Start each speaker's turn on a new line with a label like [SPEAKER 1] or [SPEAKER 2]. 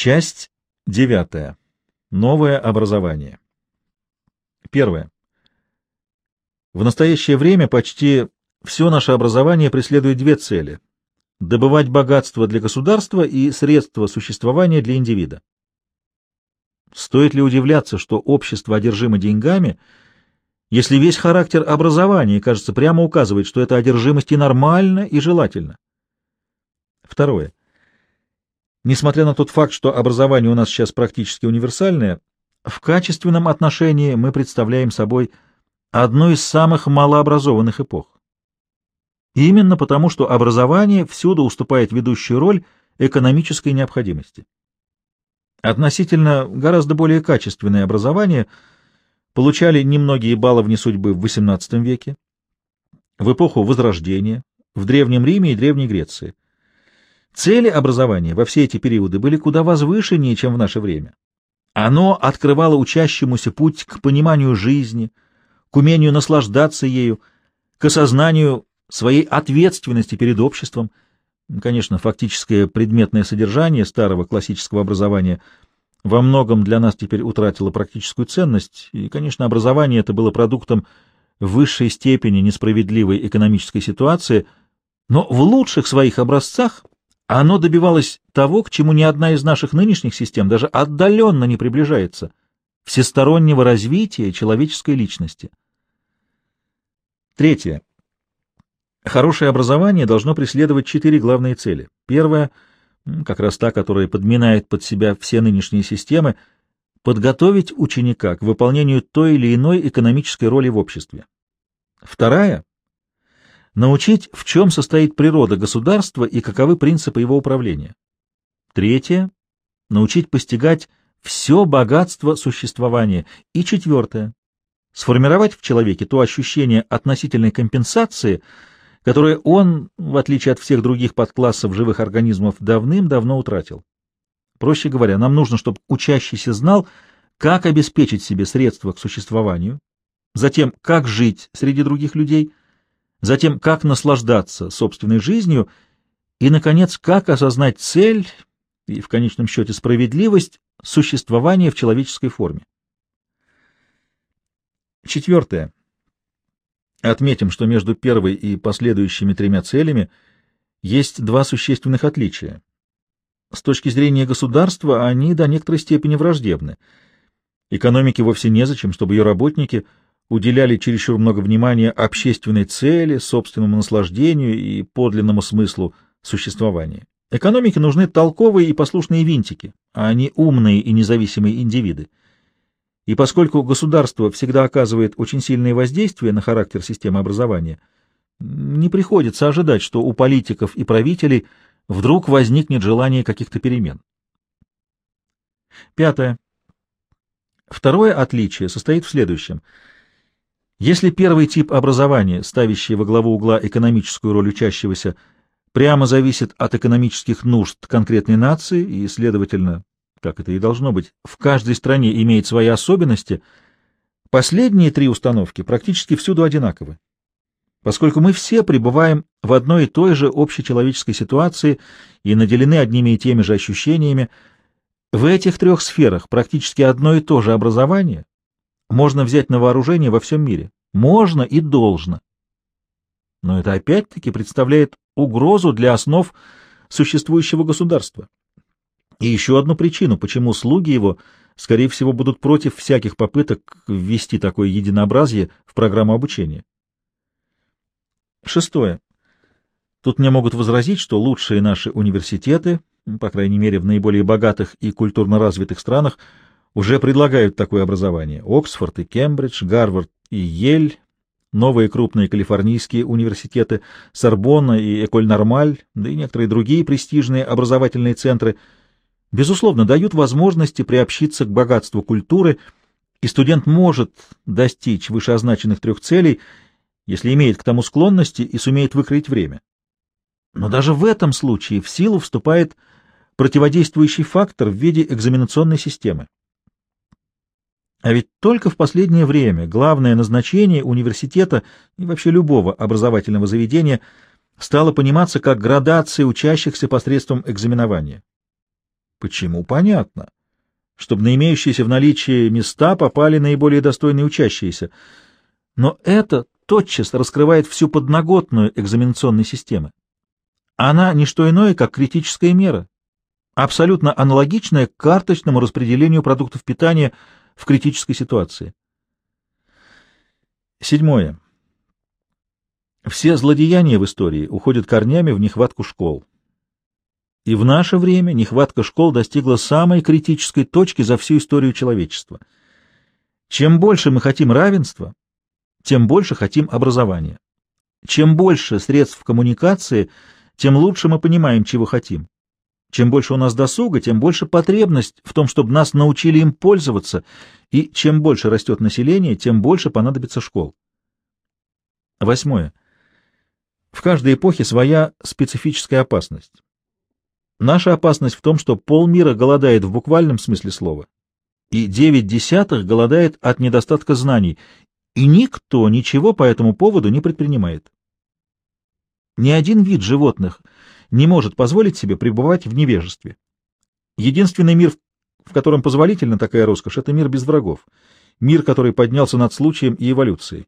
[SPEAKER 1] Часть девятая. Новое образование. Первое. В настоящее время почти все наше образование преследует две цели – добывать богатство для государства и средства существования для индивида. Стоит ли удивляться, что общество одержимо деньгами, если весь характер образования, кажется, прямо указывает, что эта одержимость и нормальна, и желательна? Второе. Несмотря на тот факт, что образование у нас сейчас практически универсальное, в качественном отношении мы представляем собой одну из самых малообразованных эпох. Именно потому, что образование всюду уступает ведущую роль экономической необходимости. Относительно гораздо более качественное образование получали немногие баловни судьбы в XVIII веке, в эпоху Возрождения, в Древнем Риме и Древней Греции. Цели образования во все эти периоды были куда возвышеннее, чем в наше время. Оно открывало учащемуся путь к пониманию жизни, к умению наслаждаться ею, к осознанию своей ответственности перед обществом. Конечно, фактическое предметное содержание старого классического образования во многом для нас теперь утратило практическую ценность, и, конечно, образование это было продуктом в высшей степени несправедливой экономической ситуации, но в лучших своих образцах оно добивалось того, к чему ни одна из наших нынешних систем даже отдаленно не приближается — всестороннего развития человеческой личности. Третье. Хорошее образование должно преследовать четыре главные цели. Первая, как раз та, которая подминает под себя все нынешние системы, подготовить ученика к выполнению той или иной экономической роли в обществе. Вторая научить, в чем состоит природа государства и каковы принципы его управления. Третье — научить постигать все богатство существования. И четвертое — сформировать в человеке то ощущение относительной компенсации, которое он, в отличие от всех других подклассов живых организмов, давным-давно утратил. Проще говоря, нам нужно, чтобы учащийся знал, как обеспечить себе средства к существованию, затем, как жить среди других людей — затем как наслаждаться собственной жизнью и, наконец, как осознать цель и, в конечном счете, справедливость существования в человеческой форме. Четвертое. Отметим, что между первой и последующими тремя целями есть два существенных отличия. С точки зрения государства они до некоторой степени враждебны. Экономике вовсе незачем, чтобы ее работники – уделяли чересчур много внимания общественной цели, собственному наслаждению и подлинному смыслу существования. Экономике нужны толковые и послушные винтики, а не умные и независимые индивиды. И поскольку государство всегда оказывает очень сильное воздействие на характер системы образования, не приходится ожидать, что у политиков и правителей вдруг возникнет желание каких-то перемен. Пятое. Второе отличие состоит в следующем – если первый тип образования, ставящий во главу угла экономическую роль учащегося, прямо зависит от экономических нужд конкретной нации и, следовательно, как это и должно быть, в каждой стране имеет свои особенности, последние три установки практически всюду одинаковы. Поскольку мы все пребываем в одной и той же общечеловеческой ситуации и наделены одними и теми же ощущениями, в этих трех сферах практически одно и то же образование можно взять на вооружение во всем мире. Можно и должно. Но это опять-таки представляет угрозу для основ существующего государства. И еще одну причину, почему слуги его, скорее всего, будут против всяких попыток ввести такое единообразие в программу обучения. Шестое. Тут мне могут возразить, что лучшие наши университеты, по крайней мере в наиболее богатых и культурно развитых странах, уже предлагают такое образование. Оксфорд и Кембридж, Гарвард и Ель, новые крупные калифорнийские университеты, Сорбонна и Эколь-Нормаль, да и некоторые другие престижные образовательные центры, безусловно, дают возможности приобщиться к богатству культуры, и студент может достичь вышеозначенных трех целей, если имеет к тому склонности и сумеет выкроить время. Но даже в этом случае в силу вступает противодействующий фактор в виде экзаменационной системы. А ведь только в последнее время главное назначение университета и вообще любого образовательного заведения стало пониматься как градация учащихся посредством экзаменования. Почему? Понятно. Чтобы на имеющиеся в наличии места попали наиболее достойные учащиеся. Но это тотчас раскрывает всю подноготную экзаменационной системы. Она не что иное, как критическая мера, абсолютно аналогичная карточному распределению продуктов питания в критической ситуации. Седьмое. Все злодеяния в истории уходят корнями в нехватку школ. И в наше время нехватка школ достигла самой критической точки за всю историю человечества. Чем больше мы хотим равенства, тем больше хотим образования. Чем больше средств коммуникации, тем лучше мы понимаем, чего хотим. Чем больше у нас досуга, тем больше потребность в том, чтобы нас научили им пользоваться, и чем больше растет население, тем больше понадобится школ. Восьмое. В каждой эпохе своя специфическая опасность. Наша опасность в том, что полмира голодает в буквальном смысле слова, и девять десятых голодает от недостатка знаний, и никто ничего по этому поводу не предпринимает. Ни один вид животных не может позволить себе пребывать в невежестве. Единственный мир, в котором позволительна такая роскошь, — это мир без врагов, мир, который поднялся над случаем и эволюцией.